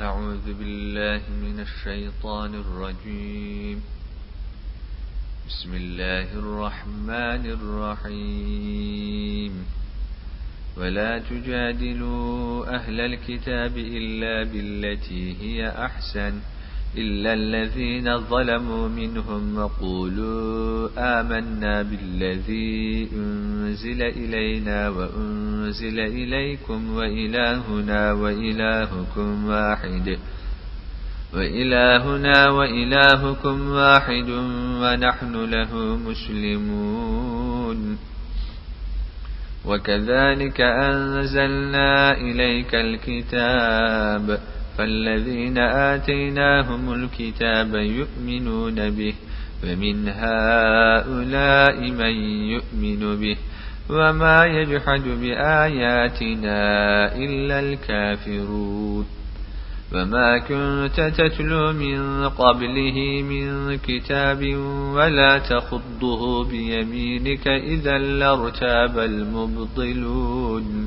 أعوذ بالله من الشيطان الرجيم. بسم الله الرحمن الرحيم. ولا تجادلوا أهل الكتاب إلا بالتي هي أحسن. إلا الذين ظلموا منهم وقولوا آمنا بالذي أنزل إلينا وأنزل إليكم وإلهنا وإلهكم واحد وإلهنا وإلهكم واحد ونحن له مسلمون. وكذلك أنزلنا إليك الكتاب فالذين آتيناهم الكتاب يؤمنون به فمن هؤلاء من يؤمن به وما يجحد بآياتنا إلا الكافرون. وما كنت تتلو من قبله من كتاب ولا تخضه بيمينك إذا لارتاب المبطلون.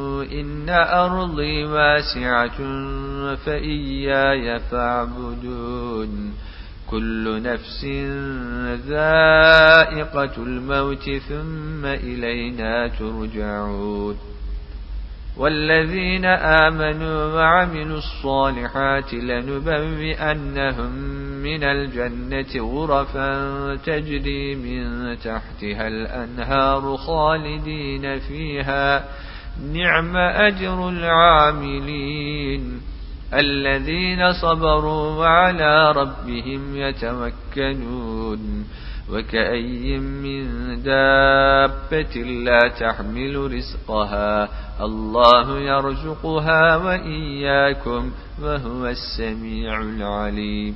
إن أرضي واسعة فإياي فاعبدون كل نفس ذائقة الموت ثم إلينا ترجعون والذين آمنوا وعملوا الصالحات لنبوئنهم من الجنة غرفا تجري من تحتها الأنهار خالدين فيها نعم أجر العاملين الذين صبروا وعلى ربهم يتوكلون وكأي من دابة لا تحمل رزقها الله يرزقها وإياكم وهو السميع العليم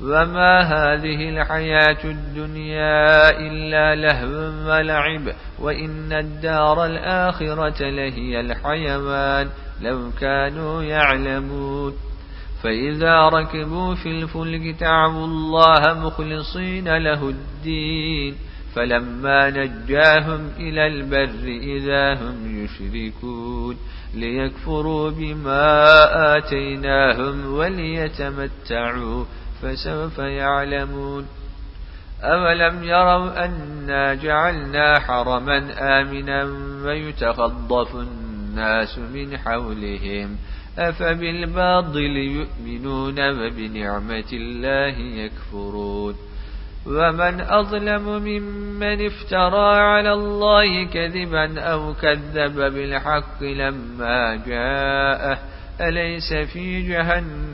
وما هذه الحياة الدنيا إلا لهو ولعب وإن الدار الآخرة لهي الحيوان لو كانوا يعلمون فإذا ركبوا في الفلك تعبوا الله مخلصين له الدين فلما نجاهم إلى البر إذا هم يشركون ليكفروا بما آتيناهم وليتمتعوا فسوف يعلمون أولم يروا أنا جعلنا حرما آمنا ويتخضف الناس من حولهم أفبالباطل يؤمنون وبنعمة الله يكفرون ومن أظلم ممن افترى على الله كذبا أو كذب بالحق لما جاءه أليس في جهنم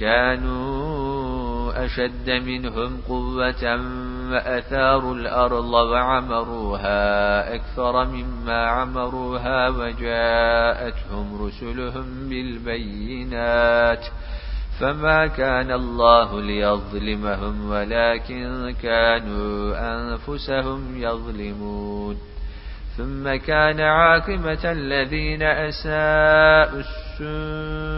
كانوا أشد منهم قوة وأثاروا الأرض وعمروها أكثر مما عمروها وجاءتهم رسلهم بالبينات فما كان الله ليظلمهم ولكن كانوا أنفسهم يظلمون ثم كان عاقبة الذين أساءوا السوء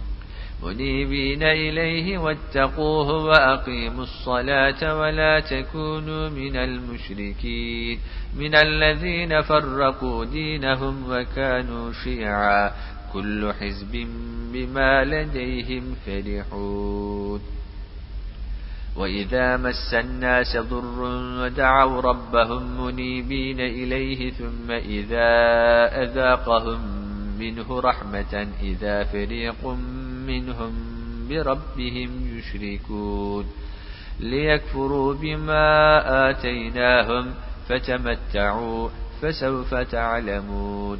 منيبين إليه واتقوه وأقيموا الصلاة ولا تكونوا من المشركين من الذين فرقوا دينهم وكانوا شيعا كل حزب بما لديهم فرحون وإذا مس الناس ضر ودعوا ربهم منيبين إليه ثم إذا أذاقهم منه رحمة إذا فريق منهم بربهم يشركون ليكفروا بما آتيناهم فتمتعوا فسوف تعلمون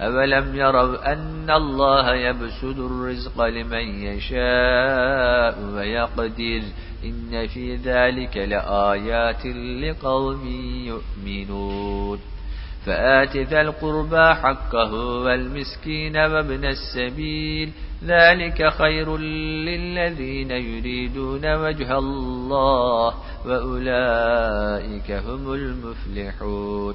أولم يروا أن الله يبسد الرزق لمن يشاء ويقدر إن في ذلك لآيات لقوم يؤمنون فآت ذا القربى حقه والمسكين وابن السبيل ذلك خير للذين يريدون وجه الله وأولئك هم المفلحون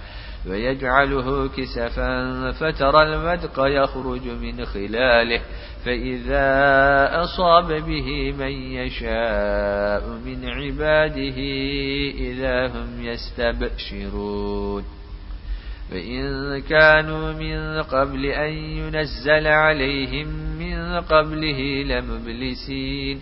ويجعله كسفا فترى المدق يخرج من خلاله فإذا أصاب به من يشاء من عباده إذا هم يستبشرون. فإن كانوا من قبل أن ينزل عليهم من قبله لمبلسين.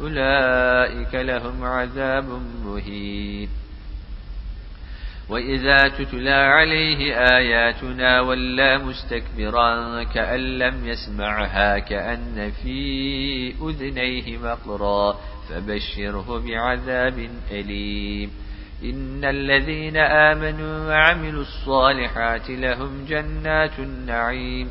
أولئك لهم عذاب مهين. وإذا تتلى عليه آياتنا ولا مستكبرا كأن لم يسمعها كأن في أذنيه مقرا فبشره بعذاب أليم. إن الذين آمنوا وعملوا الصالحات لهم جنات النعيم.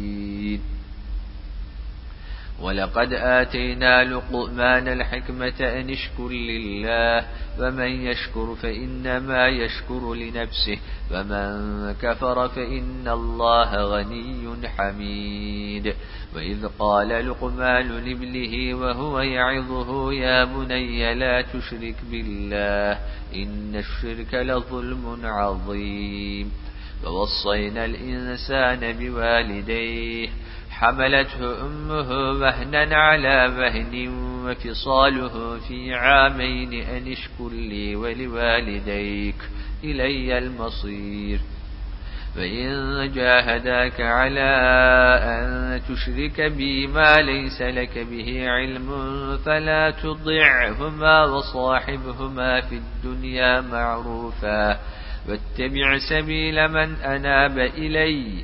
ولقد آتينا لقمان الحكمة أن اشكر لله ومن يشكر فإنما يشكر لنفسه ومن كفر فإن الله غني حميد وإذ قال لقمان لابنه وهو يعظه يا بني لا تشرك بالله إن الشرك لظلم عظيم ووصينا الإنسان بوالديه حملته أمه وهنا على وهن وفصاله في عامين أن اشكر لي ولوالديك إلي المصير. فإن جاهداك على أن تشرك بي ما ليس لك به علم فلا تضعهما وصاحبهما في الدنيا معروفا. واتبع سبيل من أناب إلي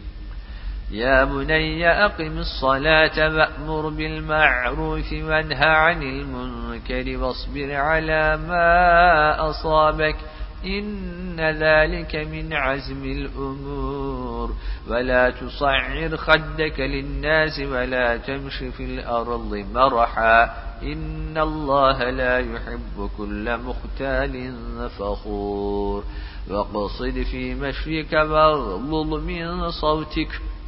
يا بني أقم الصلاة وأمر بالمعروف وانهى عن المنكر واصبر على ما أصابك إن ذلك من عزم الأمور ولا تصعر خدك للناس ولا تمش في الأرض مرحا إن الله لا يحب كل مختال فخور وقصد في مشيك واغضض من صوتك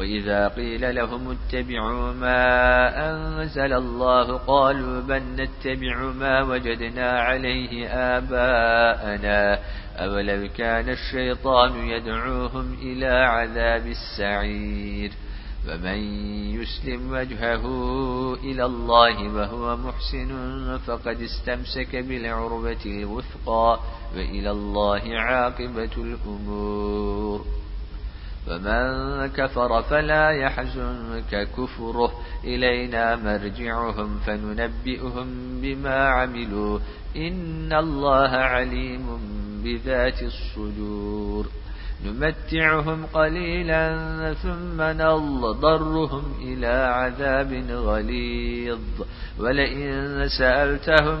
وإذا قيل لهم اتبعوا ما أنزل الله قالوا بل نتبع ما وجدنا عليه آباءنا. أولو كان الشيطان يدعوهم إلى عذاب السعير. فمن يسلم وجهه إلى الله وهو محسن فقد استمسك بالعربة الوثقى وإلى الله عاقبة الأمور. فمن كفر فلا يحزنك كفره إلينا مرجعهم فننبئهم بما عملوا إن الله عليم بذات الصدور نمتعهم قليلا ثم نضرهم إلى عذاب غليظ ولئن سألتهم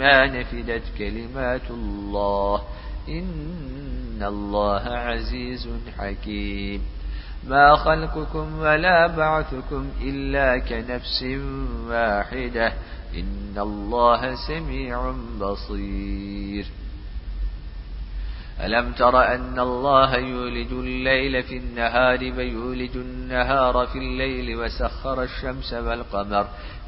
ما نفدت كلمات الله. إن الله عزيز حكيم. ما خلقكم ولا بعثكم إلا كنفس واحدة. إن الله سميع بصير. ألم تر أن الله يولج الليل في النهار ويولج النهار في الليل وسخر الشمس والقمر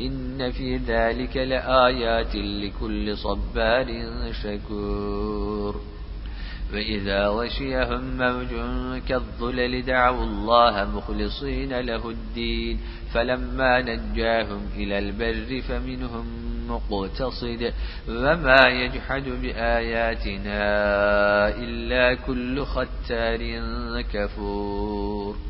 إن في ذلك لآيات لكل صبار شكور. فإذا غشيهم موج كالظلل دعوا الله مخلصين له الدين فلما نجاهم إلى البر فمنهم مقتصد. وما يجحد بآياتنا إلا كل ختار كفور.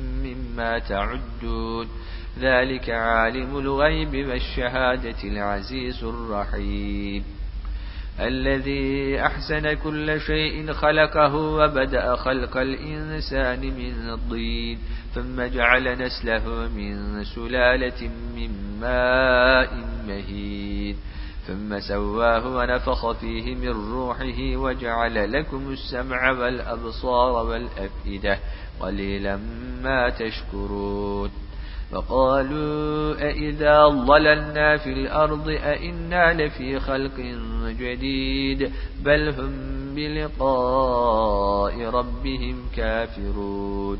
مما تعدون. ذلك عالم الغيب والشهادة العزيز الرحيم. الذي أحسن كل شيء خلقه وبدأ خلق الإنسان من الضين ثم جعل نسله من سلالة من ماء مهين. ثم سواه ونفخ فيه من روحه وجعل لكم السمع والأبصار والأفئدة قليلا ما تشكرون. فقالوا أئذا ضللنا في الأرض أئنا لفي خلق جديد بل هم بلقاء ربهم كافرون.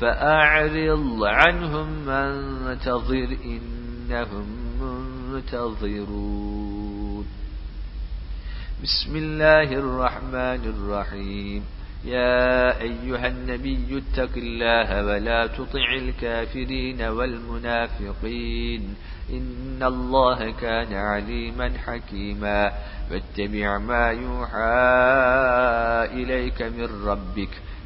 فأعرض عنهم منتظر إنهم منتظرون. بسم الله الرحمن الرحيم. يا أيها النبي اتق الله ولا تطع الكافرين والمنافقين. إن الله كان عليما حكيما. واتبع ما يوحى إليك من ربك.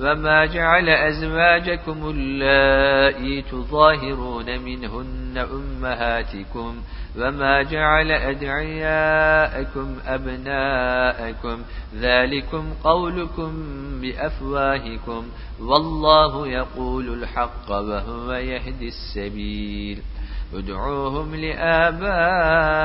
وما جعل أزواجكم اللائي تظاهرون منهن أمهاتكم وما جعل أدعياءكم أبناءكم ذلكم قولكم بأفواهكم والله يقول الحق وهو يهدي السبيل ادعوهم لآبائهم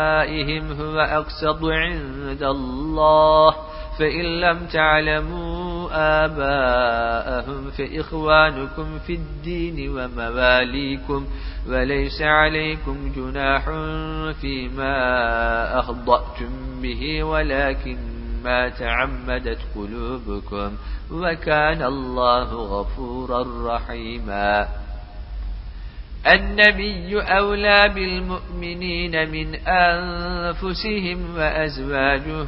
هو أقسط عند الله فإن لم تعلموا آباءهم فإخوانكم في الدين ومواليكم وليس عليكم جناح فيما أخضأتم به ولكن ما تعمدت قلوبكم وكان الله غفورا رحيما. النبي أولى بالمؤمنين من أنفسهم وأزواجه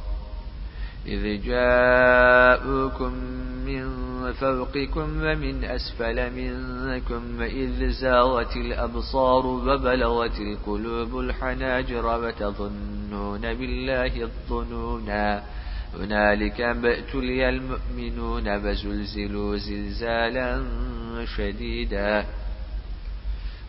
إذ جاءوكم من فوقكم ومن أسفل منكم وإذ زاغت الأبصار وبلغت القلوب الحناجر وتظنون بالله الظنونا. هنالك ابتلي المؤمنون فزلزلوا زلزالا شديدا.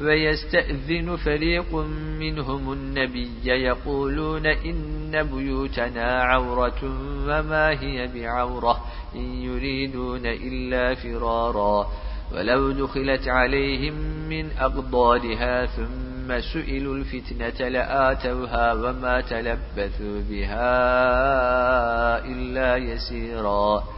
ويستأذن فريق منهم النبي يقولون إن بيوتنا عورة وما هي بعورة إن يريدون إلا فرارا ولو دخلت عليهم من أقضارها ثم سئلوا الفتنة لآتوها وما تلبثوا بها إلا يسيرا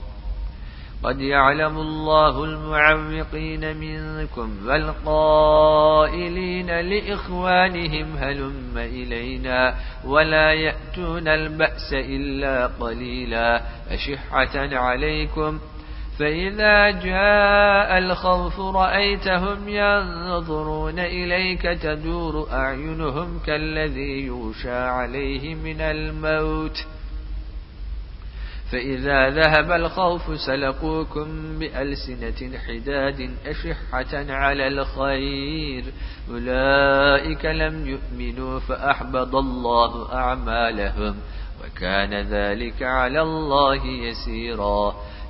قد يعلم الله المعوقين منكم والقائلين لإخوانهم هلم إلينا ولا يأتون البأس إلا قليلا أشحة عليكم فإذا جاء الخوف رأيتهم ينظرون إليك تدور أعينهم كالذي يغشى عليه من الموت فإذا ذهب الخوف سلقوكم بألسنة حداد أشحة على الخير. أولئك لم يؤمنوا فأحبط الله أعمالهم وكان ذلك على الله يسيرا.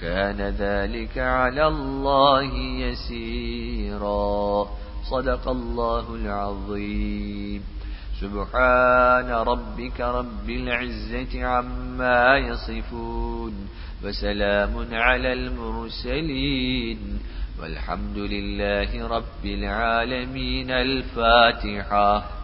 كان ذلك على الله يسيرا. صدق الله العظيم. سبحان ربك رب العزة عما يصفون. وسلام على المرسلين. والحمد لله رب العالمين. الفاتحة.